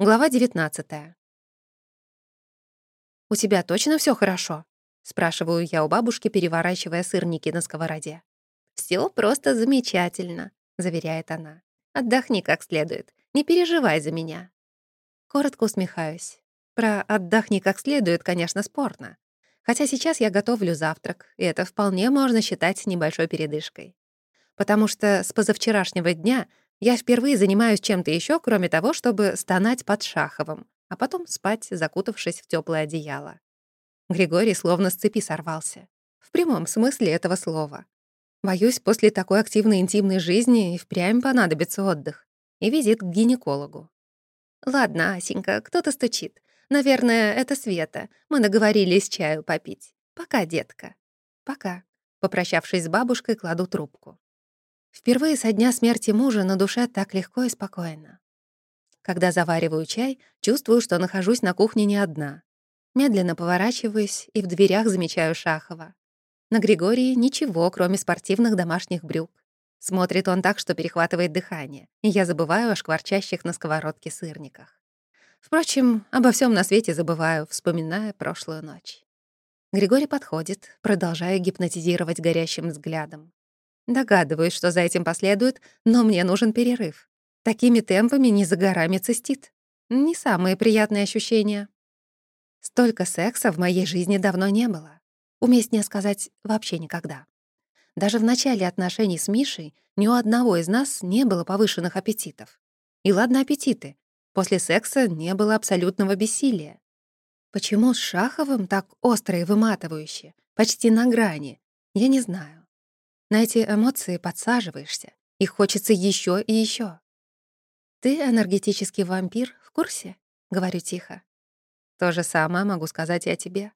Глава 19. «У тебя точно все хорошо?» — спрашиваю я у бабушки, переворачивая сырники на сковороде. Все просто замечательно», — заверяет она. «Отдохни как следует, не переживай за меня». Коротко усмехаюсь. Про «отдохни как следует», конечно, спорно. Хотя сейчас я готовлю завтрак, и это вполне можно считать небольшой передышкой. Потому что с позавчерашнего дня я впервые занимаюсь чем-то еще, кроме того, чтобы стонать под Шаховым, а потом спать, закутавшись в теплое одеяло. Григорий словно с цепи сорвался. В прямом смысле этого слова. Боюсь, после такой активной интимной жизни и впрямь понадобится отдых и визит к гинекологу. «Ладно, Асенька, кто-то стучит. Наверное, это Света. Мы договорились чаю попить. Пока, детка». «Пока». Попрощавшись с бабушкой, кладу трубку. Впервые со дня смерти мужа на душе так легко и спокойно. Когда завариваю чай, чувствую, что нахожусь на кухне не одна. Медленно поворачиваюсь и в дверях замечаю Шахова. На Григории ничего, кроме спортивных домашних брюк. Смотрит он так, что перехватывает дыхание, и я забываю о шкварчащих на сковородке сырниках. Впрочем, обо всем на свете забываю, вспоминая прошлую ночь. Григорий подходит, продолжая гипнотизировать горящим взглядом. Догадываюсь, что за этим последует, но мне нужен перерыв. Такими темпами не за горами цистит. Не самые приятные ощущения. Столько секса в моей жизни давно не было. Уместнее сказать, вообще никогда. Даже в начале отношений с Мишей ни у одного из нас не было повышенных аппетитов. И ладно аппетиты. После секса не было абсолютного бессилия. Почему с Шаховым так остро и выматывающе, почти на грани, я не знаю. На эти эмоции подсаживаешься, их хочется еще и еще. «Ты энергетический вампир, в курсе?» — говорю тихо. «То же самое могу сказать и о тебе.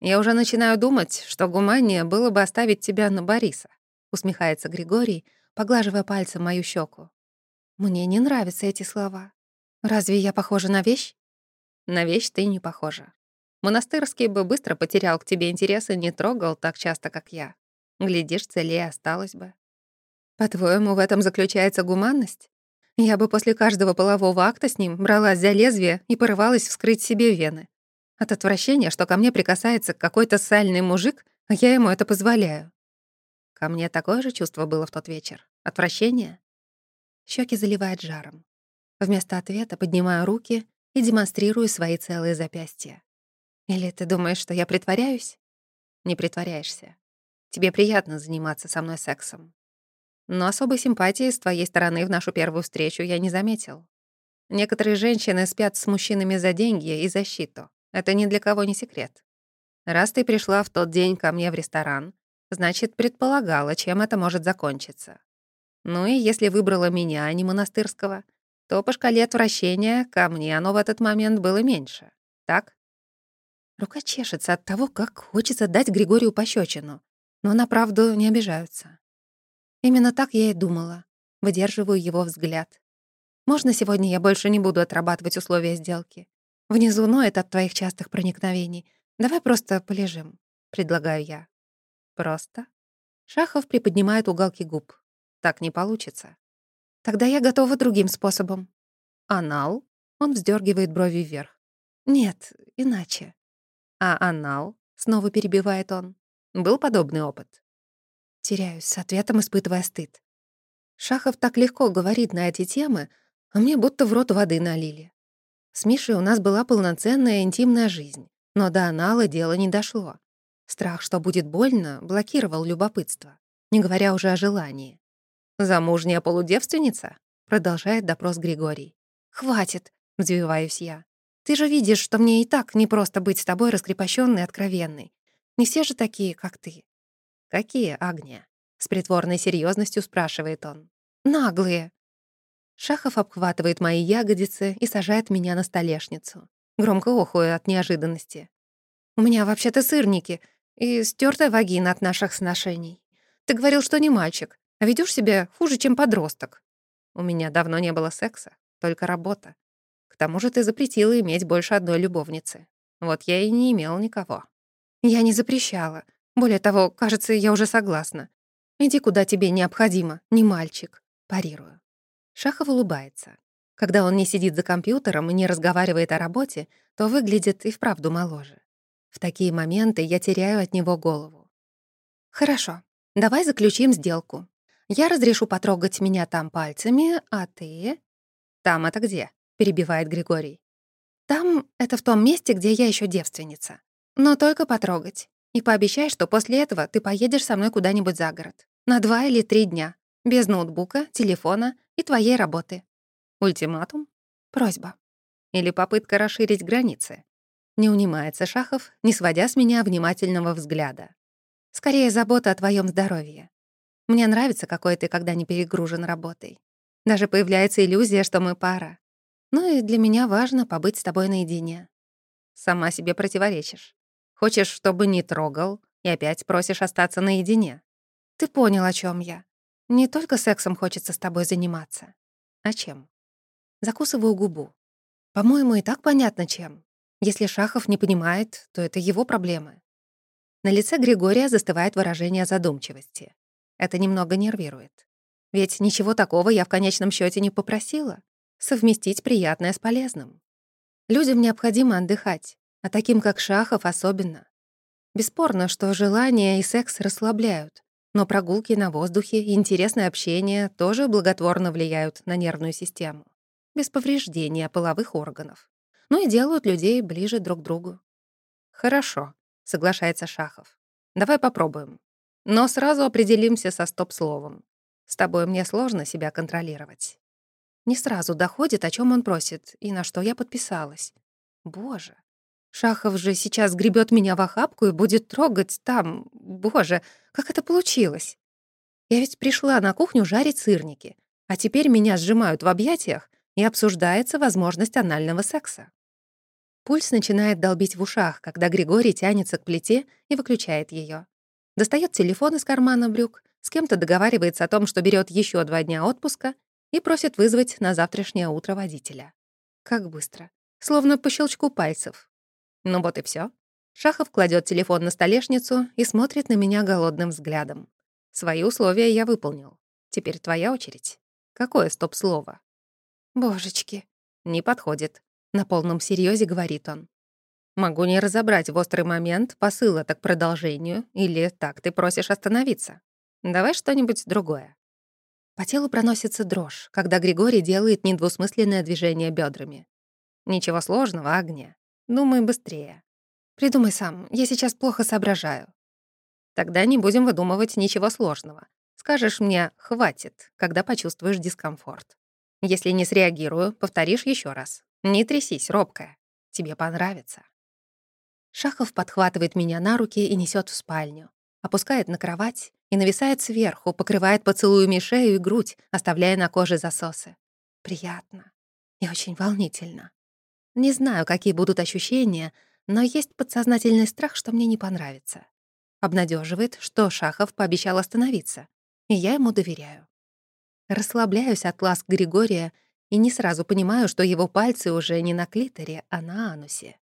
Я уже начинаю думать, что гуманнее было бы оставить тебя на Бориса», — усмехается Григорий, поглаживая пальцем мою щеку. «Мне не нравятся эти слова. Разве я похожа на вещь?» «На вещь ты не похожа. Монастырский бы быстро потерял к тебе интерес и не трогал так часто, как я. Глядишь, целее осталось бы. По-твоему, в этом заключается гуманность? Я бы после каждого полового акта с ним бралась за лезвие и порывалась вскрыть себе вены. От отвращения, что ко мне прикасается какой-то сальный мужик, я ему это позволяю. Ко мне такое же чувство было в тот вечер. Отвращение. Щеки заливает жаром. Вместо ответа поднимаю руки и демонстрирую свои целые запястья. Или ты думаешь, что я притворяюсь? Не притворяешься. Тебе приятно заниматься со мной сексом. Но особой симпатии с твоей стороны в нашу первую встречу я не заметил. Некоторые женщины спят с мужчинами за деньги и защиту. Это ни для кого не секрет. Раз ты пришла в тот день ко мне в ресторан, значит, предполагала, чем это может закончиться. Ну и если выбрала меня, а не монастырского, то по шкале отвращения ко мне оно в этот момент было меньше. Так? Рука чешется от того, как хочется дать Григорию пощечину но на правду не обижаются. Именно так я и думала. Выдерживаю его взгляд. Можно сегодня я больше не буду отрабатывать условия сделки? Внизу ноет от твоих частых проникновений. Давай просто полежим, предлагаю я. Просто? Шахов приподнимает уголки губ. Так не получится. Тогда я готова другим способом. Анал? Он вздергивает брови вверх. Нет, иначе. А анал? Снова перебивает он. Был подобный опыт? Теряюсь, с ответом испытывая стыд. Шахов так легко говорит на эти темы, а мне будто в рот воды налили. С Мишей у нас была полноценная интимная жизнь, но до анала дело не дошло. Страх, что будет больно, блокировал любопытство, не говоря уже о желании. «Замужняя полудевственница?» — продолжает допрос Григорий. «Хватит!» — взвиваюсь я. «Ты же видишь, что мне и так не просто быть с тобой раскрепощенной и откровенной. Не все же такие, как ты». «Какие, Агния?» — с притворной серьезностью спрашивает он. «Наглые». Шахов обхватывает мои ягодицы и сажает меня на столешницу. Громко охую от неожиданности. «У меня вообще-то сырники и стертая вагина от наших сношений. Ты говорил, что не мальчик, а ведешь себя хуже, чем подросток. У меня давно не было секса, только работа. К тому же ты запретила иметь больше одной любовницы. Вот я и не имел никого». Я не запрещала. Более того, кажется, я уже согласна. Иди, куда тебе необходимо, не мальчик. Парирую. Шахов улыбается. Когда он не сидит за компьютером и не разговаривает о работе, то выглядит и вправду моложе. В такие моменты я теряю от него голову. «Хорошо, давай заключим сделку. Я разрешу потрогать меня там пальцами, а ты...» «Там это где?» — перебивает Григорий. «Там — это в том месте, где я еще девственница. Но только потрогать. И пообещай, что после этого ты поедешь со мной куда-нибудь за город. На два или три дня. Без ноутбука, телефона и твоей работы. Ультиматум? Просьба. Или попытка расширить границы? Не унимается Шахов, не сводя с меня внимательного взгляда. Скорее, забота о твоем здоровье. Мне нравится, какой ты, когда не перегружен работой. Даже появляется иллюзия, что мы пара. Ну и для меня важно побыть с тобой наедине. Сама себе противоречишь. Хочешь, чтобы не трогал, и опять просишь остаться наедине. Ты понял, о чем я. Не только сексом хочется с тобой заниматься. А чем? Закусываю губу. По-моему, и так понятно, чем. Если Шахов не понимает, то это его проблемы. На лице Григория застывает выражение задумчивости. Это немного нервирует. Ведь ничего такого я в конечном счете не попросила. Совместить приятное с полезным. Людям необходимо отдыхать, а таким, как Шахов, особенно. Бесспорно, что желание и секс расслабляют, но прогулки на воздухе и интересное общение тоже благотворно влияют на нервную систему без повреждения половых органов. Ну и делают людей ближе друг к другу. «Хорошо», — соглашается Шахов. «Давай попробуем. Но сразу определимся со стоп-словом. С тобой мне сложно себя контролировать». Не сразу доходит, о чем он просит, и на что я подписалась. Боже, Шахов же сейчас гребет меня в охапку и будет трогать там. Боже, как это получилось? Я ведь пришла на кухню жарить сырники, а теперь меня сжимают в объятиях и обсуждается возможность анального секса. Пульс начинает долбить в ушах, когда Григорий тянется к плите и выключает ее. Достает телефон из кармана брюк, с кем-то договаривается о том, что берет еще два дня отпуска и просит вызвать на завтрашнее утро водителя. Как быстро. Словно по щелчку пальцев. Ну вот и все. Шахов кладет телефон на столешницу и смотрит на меня голодным взглядом. Свои условия я выполнил. Теперь твоя очередь. Какое стоп-слово? «Божечки!» «Не подходит», — на полном серьезе говорит он. «Могу не разобрать в острый момент посыл это к продолжению или так ты просишь остановиться. Давай что-нибудь другое». По телу проносится дрожь, когда Григорий делает недвусмысленное движение бедрами. «Ничего сложного, Агния. Думай быстрее. Придумай сам, я сейчас плохо соображаю». «Тогда не будем выдумывать ничего сложного. Скажешь мне «хватит», когда почувствуешь дискомфорт. Если не среагирую, повторишь еще раз. Не трясись, робкая. Тебе понравится. Шахов подхватывает меня на руки и несет в спальню. Опускает на кровать и нависает сверху, покрывает поцелуями шею и грудь, оставляя на коже засосы. Приятно и очень волнительно. Не знаю, какие будут ощущения, но есть подсознательный страх, что мне не понравится. Обнадеживает, что Шахов пообещал остановиться, и я ему доверяю. Расслабляюсь от ласк Григория и не сразу понимаю, что его пальцы уже не на клиторе, а на анусе.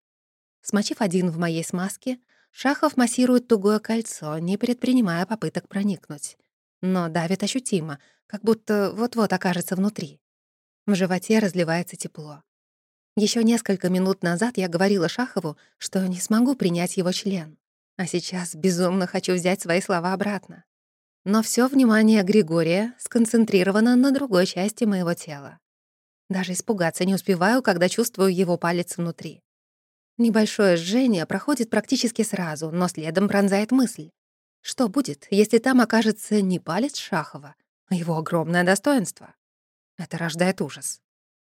Смочив один в моей смазке, Шахов массирует тугое кольцо, не предпринимая попыток проникнуть. Но давит ощутимо, как будто вот-вот окажется внутри. В животе разливается тепло. Еще несколько минут назад я говорила Шахову, что не смогу принять его член. А сейчас безумно хочу взять свои слова обратно но все внимание Григория сконцентрировано на другой части моего тела. Даже испугаться не успеваю, когда чувствую его палец внутри. Небольшое жжение проходит практически сразу, но следом пронзает мысль. Что будет, если там окажется не палец Шахова, а его огромное достоинство? Это рождает ужас.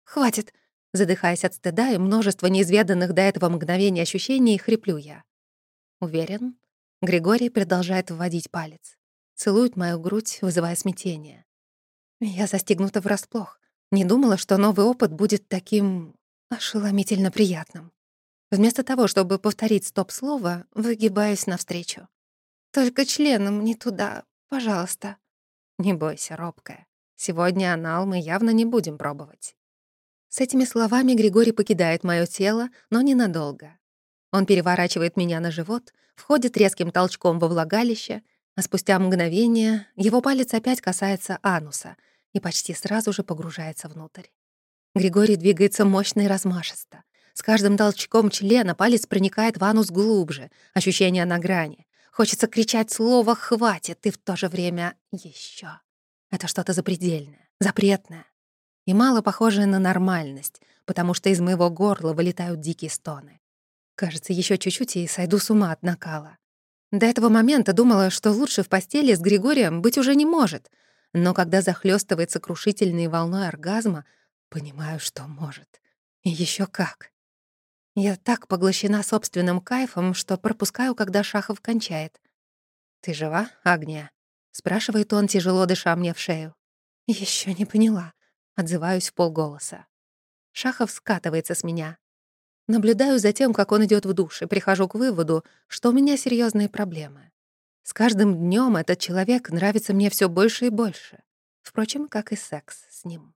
«Хватит!» Задыхаясь от стыда и множества неизведанных до этого мгновений ощущений, хриплю я. Уверен, Григорий продолжает вводить палец. Целует мою грудь, вызывая смятение. Я застигнута врасплох. Не думала, что новый опыт будет таким ошеломительно приятным. Вместо того, чтобы повторить стоп-слово, выгибаюсь навстречу. «Только членом не туда, пожалуйста». «Не бойся, робкая. Сегодня анал мы явно не будем пробовать». С этими словами Григорий покидает моё тело, но ненадолго. Он переворачивает меня на живот, входит резким толчком во влагалище а спустя мгновение его палец опять касается ануса и почти сразу же погружается внутрь. Григорий двигается мощно и размашисто. С каждым толчком члена палец проникает в анус глубже, ощущение на грани. Хочется кричать слово «хватит» и в то же время «еще». Это что-то запредельное, запретное. И мало похожее на нормальность, потому что из моего горла вылетают дикие стоны. Кажется, еще чуть-чуть и сойду с ума от накала. До этого момента думала, что лучше в постели с Григорием быть уже не может. Но когда захлестывается крушительной волной оргазма, понимаю, что может. И еще как. Я так поглощена собственным кайфом, что пропускаю, когда Шахов кончает. «Ты жива, Агния?» — спрашивает он, тяжело дыша мне в шею. Еще не поняла», — отзываюсь в полголоса. Шахов скатывается с меня. Наблюдаю за тем, как он идет в душ, и прихожу к выводу, что у меня серьезные проблемы. С каждым днем этот человек нравится мне все больше и больше. Впрочем, как и секс с ним.